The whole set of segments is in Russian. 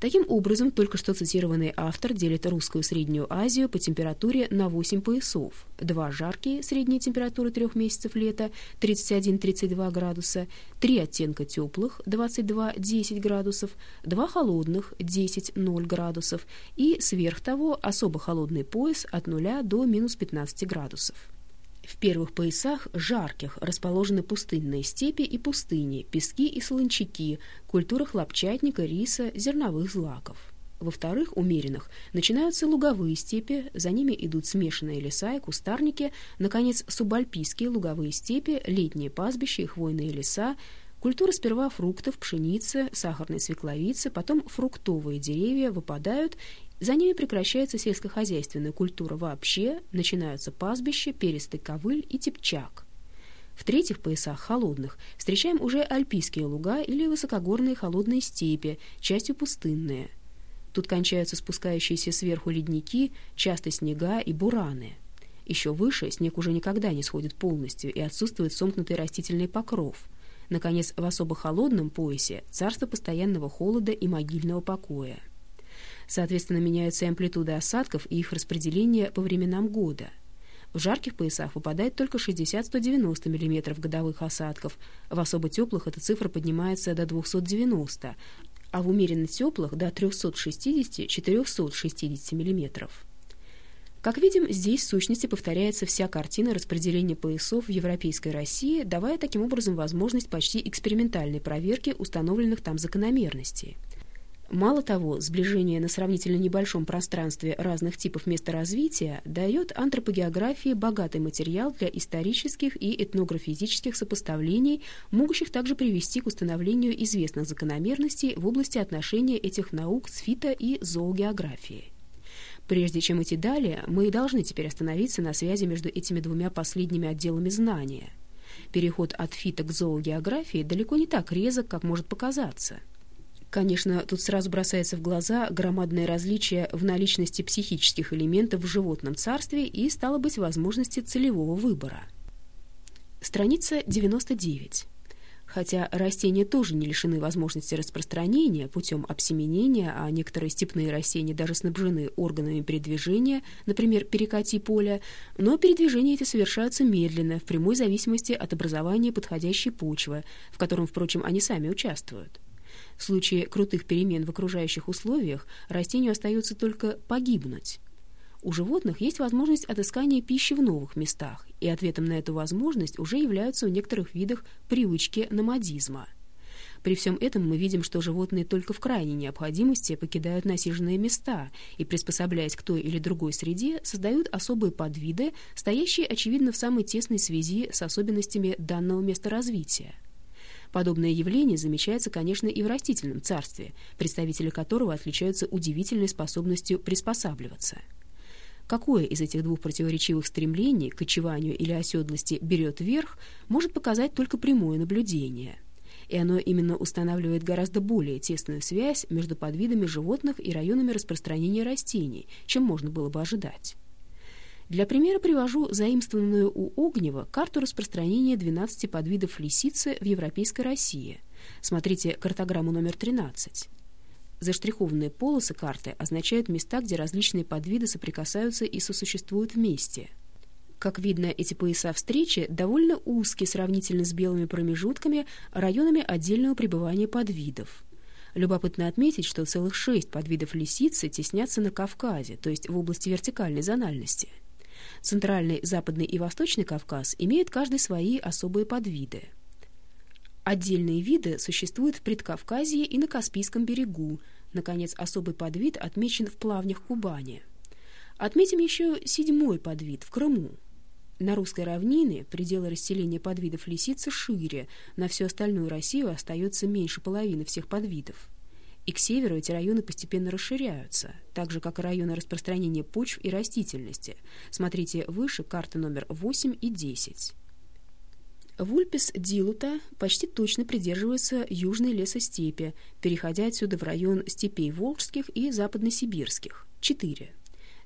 Таким образом, только что цитированный автор делит русскую Среднюю Азию по температуре на 8 поясов. Два жаркие, средняя температура трех месяцев лета, 31-32 градуса, три оттенка теплых, 22-10 градусов, два холодных, 10-0 градусов, и сверх того особо холодный пояс от 0 до минус 15 градусов. В первых поясах жарких расположены пустынные степи и пустыни, пески и солончаки, культура хлопчатника, риса, зерновых злаков. Во-вторых, умеренных, начинаются луговые степи, за ними идут смешанные леса и кустарники, наконец, субальпийские луговые степи, летние пастбища и хвойные леса, Культура сперва фруктов, пшеницы, сахарной свекловицы, потом фруктовые деревья выпадают, за ними прекращается сельскохозяйственная культура вообще, начинаются пастбища, перистый ковыль и тепчак. В третьих поясах холодных встречаем уже альпийские луга или высокогорные холодные степи, частью пустынные. Тут кончаются спускающиеся сверху ледники, часто снега и бураны. Еще выше снег уже никогда не сходит полностью и отсутствует сомкнутый растительный покров. Наконец, в особо холодном поясе царство постоянного холода и могильного покоя. Соответственно, меняются амплитуды осадков и их распределение по временам года. В жарких поясах выпадает только 60-190 мм годовых осадков, в особо теплых эта цифра поднимается до 290, а в умеренно теплых до 360-460 мм. Как видим, здесь в сущности повторяется вся картина распределения поясов в Европейской России, давая таким образом возможность почти экспериментальной проверки установленных там закономерностей. Мало того, сближение на сравнительно небольшом пространстве разных типов месторазвития дает антропогеографии богатый материал для исторических и этнографизических сопоставлений, могущих также привести к установлению известных закономерностей в области отношения этих наук с фито- и зоогеографией. Прежде чем идти далее, мы должны теперь остановиться на связи между этими двумя последними отделами знания. Переход от фито к зоогеографии далеко не так резок, как может показаться – Конечно, тут сразу бросается в глаза громадное различие в наличности психических элементов в животном царстве и, стало быть, возможности целевого выбора. Страница 99. Хотя растения тоже не лишены возможности распространения путем обсеменения, а некоторые степные растения даже снабжены органами передвижения, например, перекати поля, но передвижения эти совершаются медленно, в прямой зависимости от образования подходящей почвы, в котором, впрочем, они сами участвуют. В случае крутых перемен в окружающих условиях растению остается только погибнуть. У животных есть возможность отыскания пищи в новых местах, и ответом на эту возможность уже являются у некоторых видах привычки номадизма. При всем этом мы видим, что животные только в крайней необходимости покидают насиженные места и, приспособляясь к той или другой среде, создают особые подвиды, стоящие, очевидно, в самой тесной связи с особенностями данного места развития. Подобное явление замечается, конечно, и в растительном царстве, представители которого отличаются удивительной способностью приспосабливаться. Какое из этих двух противоречивых стремлений к кочеванию или оседлости берет верх, может показать только прямое наблюдение. И оно именно устанавливает гораздо более тесную связь между подвидами животных и районами распространения растений, чем можно было бы ожидать. Для примера привожу заимствованную у Огнева карту распространения 12 подвидов лисицы в Европейской России. Смотрите картограмму номер 13. Заштрихованные полосы карты означают места, где различные подвиды соприкасаются и сосуществуют вместе. Как видно, эти пояса встречи довольно узкие сравнительно с белыми промежутками, районами отдельного пребывания подвидов. Любопытно отметить, что целых шесть подвидов лисицы теснятся на Кавказе, то есть в области вертикальной зональности. Центральный, Западный и Восточный Кавказ имеют каждый свои особые подвиды. Отдельные виды существуют в Предкавказье и на Каспийском берегу. Наконец, особый подвид отмечен в плавнях Кубани. Отметим еще седьмой подвид в Крыму. На русской равнине пределы расселения подвидов лисицы шире, на всю остальную Россию остается меньше половины всех подвидов и к северу эти районы постепенно расширяются, так же, как и районы распространения почв и растительности. Смотрите выше карты номер 8 и 10. Вульпис дилута почти точно придерживается южной лесостепи, переходя отсюда в район степей волжских и западносибирских. 4.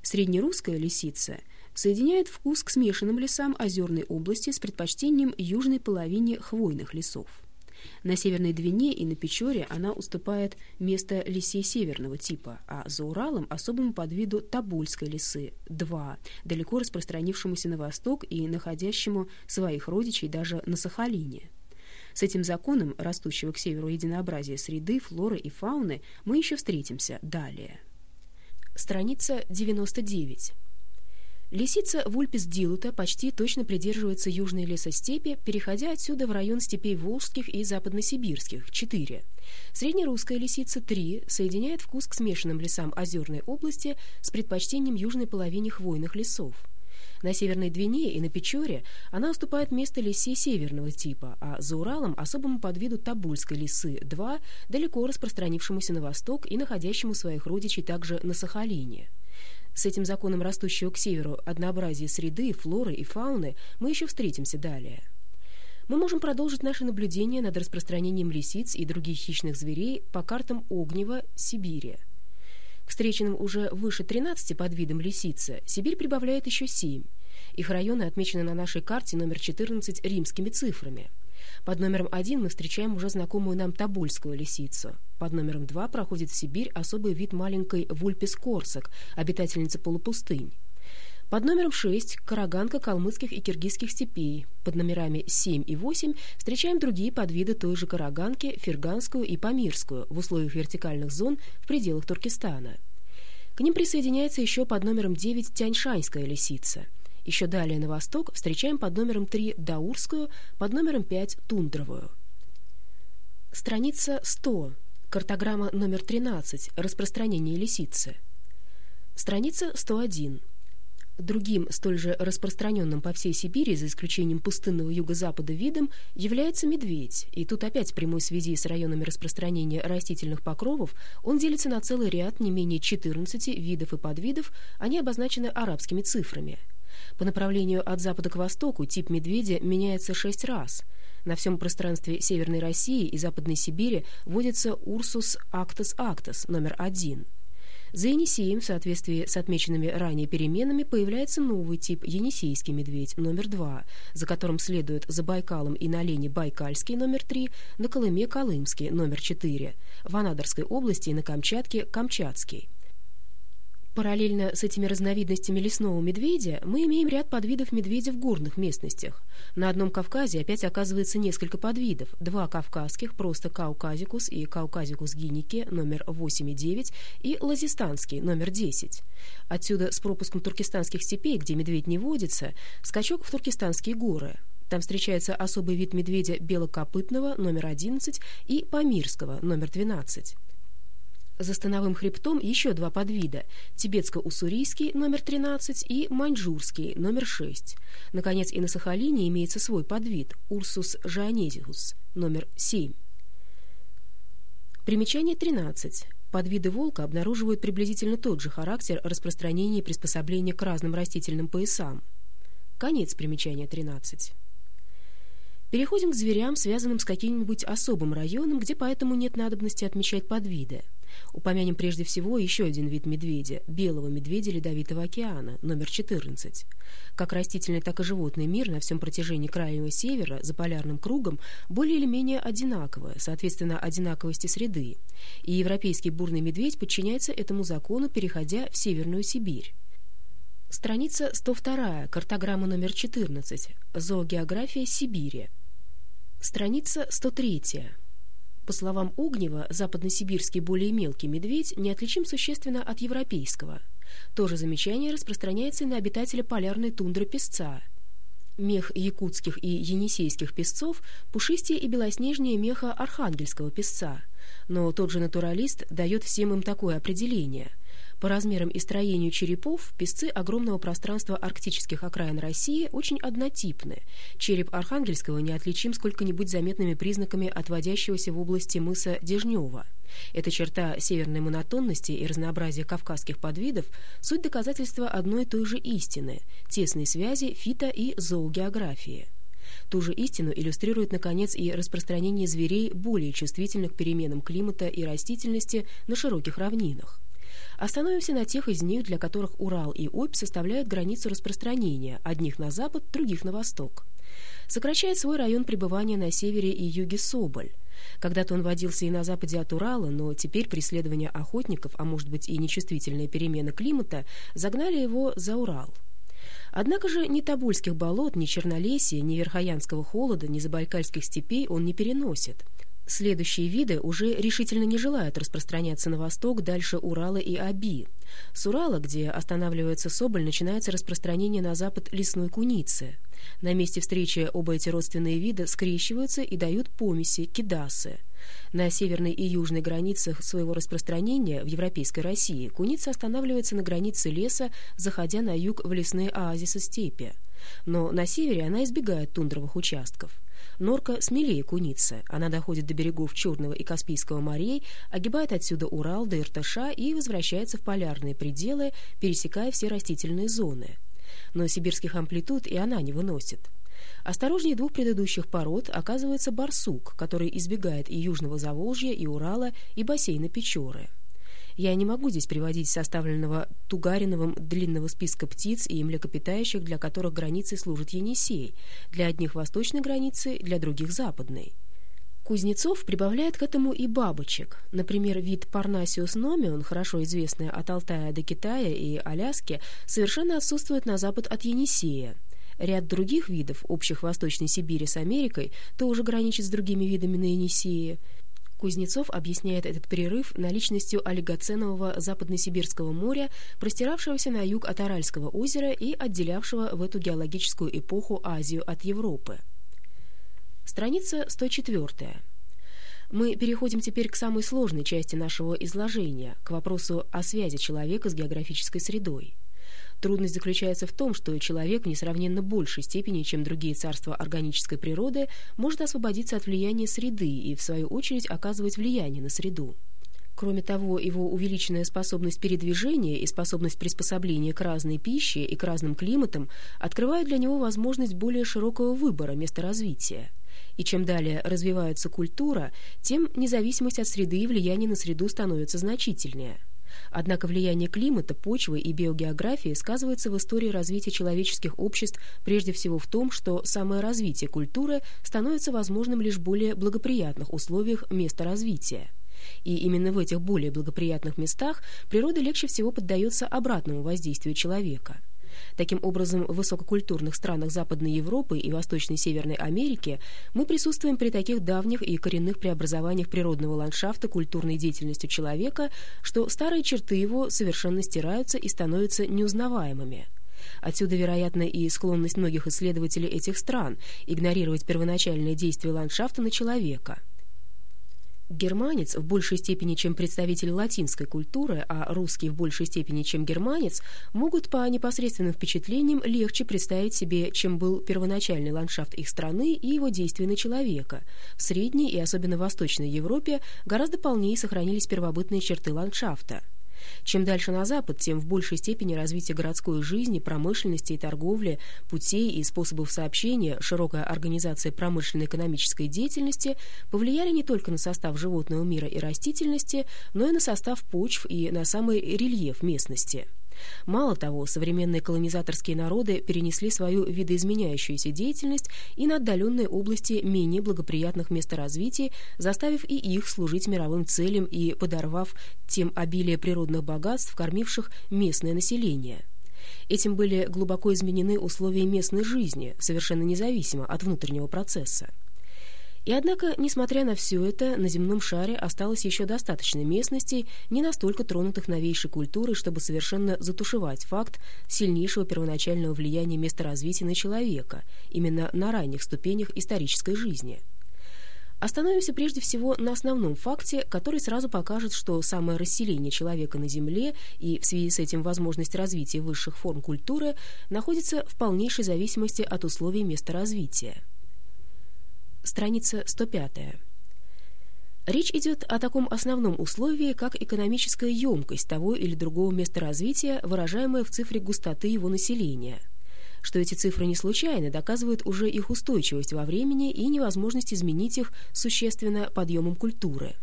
Среднерусская лисица соединяет вкус к смешанным лесам озерной области с предпочтением южной половине хвойных лесов. На Северной Двине и на Печоре она уступает место лисе северного типа, а за Уралом особому подвиду Тобольской лисы – 2, далеко распространившемуся на восток и находящему своих родичей даже на Сахалине. С этим законом растущего к северу единообразия среды, флоры и фауны мы еще встретимся далее. Страница 99. Лисица вульпис дилута почти точно придерживается южной лесостепи, переходя отсюда в район степей волжских и западносибирских – 4. Среднерусская лисица – 3, соединяет вкус к смешанным лесам озерной области с предпочтением южной половине хвойных лесов. На Северной Двине и на Печоре она уступает место лисе северного типа, а за Уралом особому подвиду Тобольской лисы 2, далеко распространившемуся на восток и находящему своих родичей также на Сахалине. С этим законом растущего к северу однообразия среды, флоры и фауны мы еще встретимся далее. Мы можем продолжить наше наблюдение над распространением лисиц и других хищных зверей по картам Огнева, Сибири. К встреченным уже выше 13 подвидам лисицы Сибирь прибавляет еще 7. Их районы отмечены на нашей карте номер 14 римскими цифрами – под номером один мы встречаем уже знакомую нам тобольскую лисицу. Под номером два проходит в Сибирь особый вид маленькой вульпис корсак, обитательницы полупустынь. Под номером 6 – караганка калмыцких и киргизских степей. Под номерами 7 и 8 встречаем другие подвиды той же караганки, ферганскую и памирскую в условиях вертикальных зон в пределах Туркестана. К ним присоединяется еще под номером 9 тяньшанская лисица – еще далее на восток встречаем под номером 3 Даурскую, под номером 5 Тундровую. Страница 100. Картограмма номер 13. Распространение лисицы. Страница 101. Другим, столь же распространенным по всей Сибири, за исключением пустынного юго-запада видом, является медведь. И тут опять в прямой связи с районами распространения растительных покровов он делится на целый ряд не менее 14 видов и подвидов, они обозначены арабскими цифрами – по направлению от запада к востоку тип медведя меняется шесть раз. На всем пространстве Северной России и Западной Сибири водится Урсус актас актас номер один. За Енисеем, в соответствии с отмеченными ранее переменами, появляется новый тип енисейский медведь номер два, за которым следует за Байкалом и на Олене Байкальский номер три, на Колыме Колымский номер четыре, в Анадырской области и на Камчатке Камчатский. Параллельно с этими разновидностями лесного медведя мы имеем ряд подвидов медведя в горных местностях. На одном Кавказе опять оказывается несколько подвидов. Два кавказских, просто кауказикус и кауказикус гиники, номер 8 и 9, и лазистанский, номер 10. Отсюда с пропуском туркестанских степей, где медведь не водится, скачок в туркестанские горы. Там встречается особый вид медведя белокопытного, номер 11, и памирского, номер 12. За становым хребтом еще два подвида – тибетско-уссурийский номер 13 и маньчжурский номер 6. Наконец, и на Сахалине имеется свой подвид – Урсус жанезиус номер 7. Примечание 13. Подвиды волка обнаруживают приблизительно тот же характер распространения и приспособления к разным растительным поясам. Конец примечания 13. Переходим к зверям, связанным с каким-нибудь особым районом, где поэтому нет надобности отмечать подвиды. Упомянем прежде всего еще один вид медведя – белого медведя Ледовитого океана, номер 14. Как растительный, так и животный мир на всем протяжении крайнего севера за полярным кругом более или менее одинаково, соответственно, одинаковости среды. И европейский бурный медведь подчиняется этому закону, переходя в Северную Сибирь. Страница 102, картограмма номер 14, зоогеография Сибири. Страница 103. По словам Огнева, западносибирский более мелкий медведь неотличим существенно от европейского. То же замечание распространяется и на обитателя полярной тундры песца. Мех якутских и енисейских песцов пушистее и белоснежнее меха архангельского песца. Но тот же натуралист дает всем им такое определение – по размерам и строению черепов песцы огромного пространства арктических окраин России очень однотипны. Череп Архангельского неотличим сколько-нибудь заметными признаками отводящегося в области мыса Дежнева. Эта черта северной монотонности и разнообразия кавказских подвидов – суть доказательства одной и той же истины – тесной связи фито- и зоогеографии. Ту же истину иллюстрирует, наконец, и распространение зверей, более чувствительных к переменам климата и растительности на широких равнинах. Остановимся на тех из них, для которых Урал и Обь составляют границу распространения, одних на запад, других на восток. сокращает свой район пребывания на севере и юге Соболь. Когда-то он водился и на западе от Урала, но теперь преследования охотников, а может быть и нечувствительная перемена климата, загнали его за Урал. Однако же ни Тобольских болот, ни Чернолесья, ни Верхоянского холода, ни Забайкальских степей он не переносит. Следующие виды уже решительно не желают распространяться на восток дальше Урала и Аби. С Урала, где останавливается Соболь, начинается распространение на запад лесной куницы. На месте встречи оба эти родственные вида скрещиваются и дают помеси, кидасы. На северной и южной границах своего распространения в Европейской России куница останавливается на границе леса, заходя на юг в лесные оазисы степи. Но на севере она избегает тундровых участков. Норка смелее куницы. Она доходит до берегов Черного и Каспийского морей, огибает отсюда Урал до Иртыша и возвращается в полярные пределы, пересекая все растительные зоны. Но сибирских амплитуд и она не выносит. Осторожнее двух предыдущих пород оказывается барсук, который избегает и Южного Заволжья, и Урала, и бассейна Печоры. Я не могу здесь приводить составленного Тугариновым длинного списка птиц и млекопитающих, для которых границей служит Енисей, для одних восточной границы, для других западной. Кузнецов прибавляет к этому и бабочек. Например, вид Парнасиус номион, хорошо известный от Алтая до Китая и Аляски, совершенно отсутствует на запад от Енисея. Ряд других видов, общих Восточной Сибири с Америкой, тоже граничит с другими видами на Енисее. Кузнецов объясняет этот перерыв наличностью олигоценового западносибирского моря, простиравшегося на юг от Аральского озера и отделявшего в эту геологическую эпоху Азию от Европы. Страница 104. Мы переходим теперь к самой сложной части нашего изложения, к вопросу о связи человека с географической средой. Трудность заключается в том, что человек в несравненно большей степени, чем другие царства органической природы, может освободиться от влияния среды и, в свою очередь, оказывать влияние на среду. Кроме того, его увеличенная способность передвижения и способность приспособления к разной пище и к разным климатам открывают для него возможность более широкого выбора места развития. И чем далее развивается культура, тем независимость от среды и влияние на среду становится значительнее. Однако влияние климата, почвы и биогеографии сказывается в истории развития человеческих обществ прежде всего в том, что самое развитие культуры становится возможным лишь в более благоприятных условиях места развития. И именно в этих более благоприятных местах природа легче всего поддается обратному воздействию человека – Таким образом, в высококультурных странах Западной Европы и Восточной Северной Америки мы присутствуем при таких давних и коренных преобразованиях природного ландшафта культурной деятельностью человека, что старые черты его совершенно стираются и становятся неузнаваемыми. Отсюда, вероятно, и склонность многих исследователей этих стран игнорировать первоначальное действие ландшафта на человека – Германец в большей степени, чем представитель латинской культуры, а русский в большей степени, чем германец, могут по непосредственным впечатлениям легче представить себе, чем был первоначальный ландшафт их страны и его действия на человека. В Средней и особенно Восточной Европе гораздо полнее сохранились первобытные черты ландшафта. Чем дальше на запад, тем в большей степени развитие городской жизни, промышленности и торговли, путей и способов сообщения, широкая организация промышленно-экономической деятельности повлияли не только на состав животного мира и растительности, но и на состав почв и на самый рельеф местности. Мало того, современные колонизаторские народы перенесли свою видоизменяющуюся деятельность и на отдаленные области менее благоприятных месторазбитий, заставив и их служить мировым целям и подорвав тем обилие природных богатств, кормивших местное население. Этим были глубоко изменены условия местной жизни, совершенно независимо от внутреннего процесса. И однако, несмотря на все это, на земном шаре осталось еще достаточно местностей, не настолько тронутых новейшей культурой, чтобы совершенно затушевать факт сильнейшего первоначального влияния месторазвития на человека, именно на ранних ступенях исторической жизни. Остановимся прежде всего на основном факте, который сразу покажет, что самое расселение человека на Земле и в связи с этим возможность развития высших форм культуры находится в полнейшей зависимости от условий места развития. Страница 105. Речь идет о таком основном условии, как экономическая емкость того или другого места развития, выражаемая в цифре густоты его населения. Что эти цифры не случайны, доказывает уже их устойчивость во времени и невозможность изменить их существенно подъемом культуры.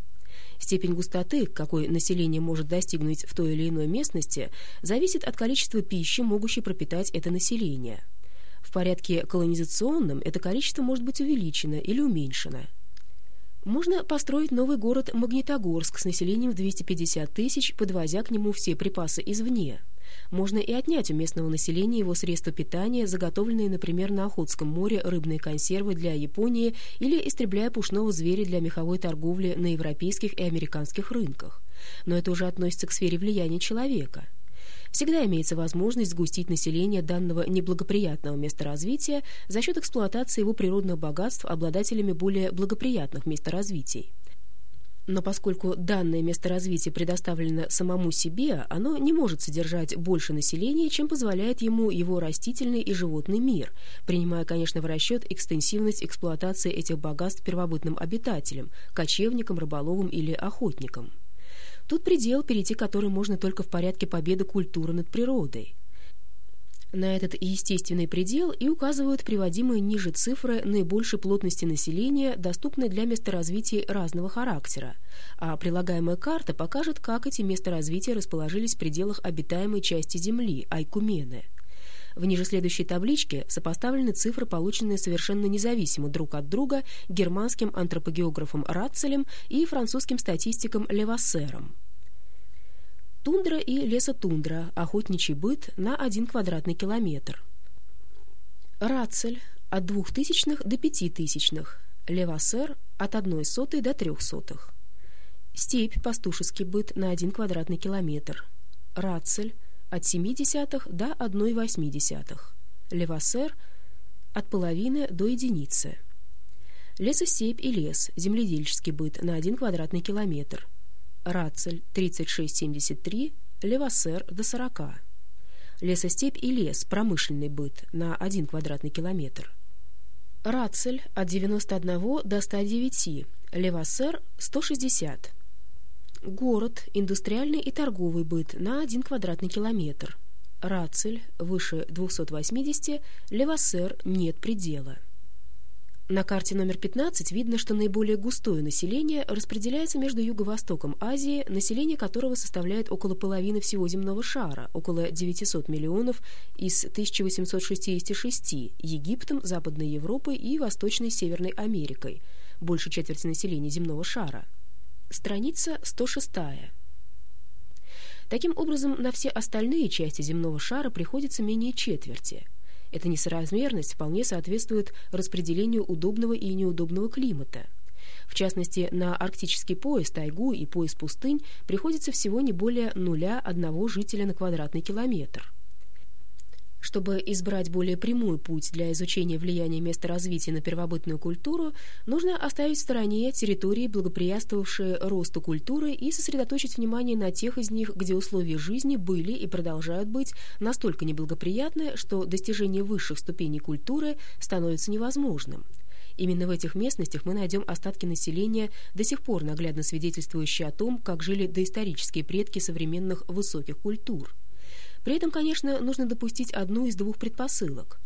Степень густоты, какой население может достигнуть в той или иной местности, зависит от количества пищи, могущей пропитать это население – В порядке колонизационном это количество может быть увеличено или уменьшено. Можно построить новый город Магнитогорск с населением в 250 тысяч, подвозя к нему все припасы извне. Можно и отнять у местного населения его средства питания, заготовленные, например, на Охотском море рыбные консервы для Японии или истребляя пушного зверя для меховой торговли на европейских и американских рынках. Но это уже относится к сфере влияния человека – Всегда имеется возможность сгустить население данного неблагоприятного места развития за счет эксплуатации его природных богатств обладателями более благоприятных месторазвитий. Но поскольку данное место развития предоставлено самому себе, оно не может содержать больше населения, чем позволяет ему его растительный и животный мир, принимая, конечно, в расчет экстенсивность эксплуатации этих богатств первобытным обитателям, кочевникам, рыболовам или охотникам. Тут предел, перейти который можно только в порядке победы культуры над природой. На этот естественный предел и указывают приводимые ниже цифры наибольшей плотности населения, доступные для месторазвитий разного характера, а прилагаемая карта покажет, как эти месторазвития расположились в пределах обитаемой части Земли, Айкумены. В ниже следующей табличке сопоставлены цифры, полученные совершенно независимо друг от друга германским антропогеографом Ратцелем и французским статистиком Левассером. Тундра и лесотундра, охотничий быт на 1 квадратный километр. Рацель от двухтысячных до пятитысячных, Левассер от одной сотой до трех сотых. Степь, пастушеский быт на 1 квадратный километр. Рацель от 0,7 до 1,8. Левассер от половины до единицы. Лесостепь и лес, земледельческий быт на 1 квадратный километр. Рацель 36,73, Левассер до 40. Лесостепь и лес, промышленный быт на 1 квадратный километр. Рацель от 91 до 109, Левассер 160. Город, индустриальный и торговый быт на 1 квадратный километр. Рацель выше 280, Левассер нет предела. На карте номер 15 видно, что наиболее густое население распределяется между юго-востоком Азии, население которого составляет около половины всего земного шара, около 900 миллионов из 1866, Египтом, Западной Европой и Восточной Северной Америкой, больше четверти населения земного шара. Страница 106. Таким образом, на все остальные части земного шара приходится менее четверти. Эта несоразмерность вполне соответствует распределению удобного и неудобного климата. В частности, на арктический пояс, тайгу и пояс пустынь приходится всего не более нуля одного жителя на квадратный километр. Чтобы избрать более прямой путь для изучения влияния места развития на первобытную культуру, нужно оставить в стороне территории, благоприятствовавшие росту культуры, и сосредоточить внимание на тех из них, где условия жизни были и продолжают быть настолько неблагоприятны, что достижение высших ступеней культуры становится невозможным. Именно в этих местностях мы найдем остатки населения, до сих пор наглядно свидетельствующие о том, как жили доисторические предки современных высоких культур. При этом, конечно, нужно допустить одну из двух предпосылок.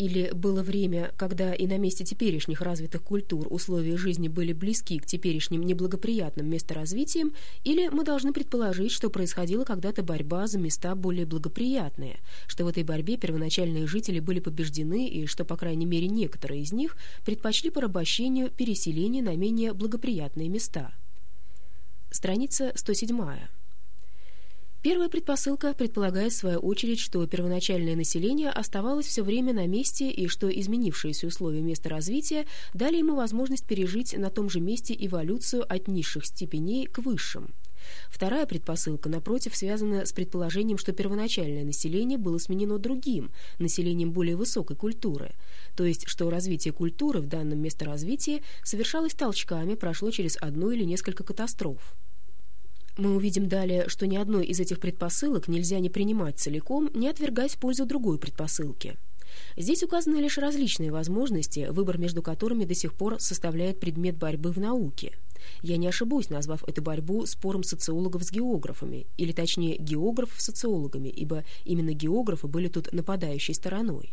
Или было время, когда и на месте теперешних развитых культур условия жизни были близки к теперешним неблагоприятным месторазвитиям, или мы должны предположить, что происходила когда-то борьба за места более благоприятные, что в этой борьбе первоначальные жители были побеждены и что, по крайней мере, некоторые из них предпочли порабощению переселение на менее благоприятные места. Страница 107. Первая предпосылка предполагает в свою очередь, что первоначальное население оставалось все время на месте и что изменившиеся условия места развития дали ему возможность пережить на том же месте эволюцию от низших степеней к высшим. Вторая предпосылка, напротив, связана с предположением, что первоначальное население было сменено другим, населением более высокой культуры, то есть что развитие культуры в данном месторазвитии совершалось толчками, прошло через одну или несколько катастроф. Мы увидим далее, что ни одной из этих предпосылок нельзя не принимать целиком, не отвергать в пользу другой предпосылки. Здесь указаны лишь различные возможности, выбор между которыми до сих пор составляет предмет борьбы в науке. Я не ошибусь, назвав эту борьбу спором социологов с географами, или точнее географов с социологами, ибо именно географы были тут нападающей стороной.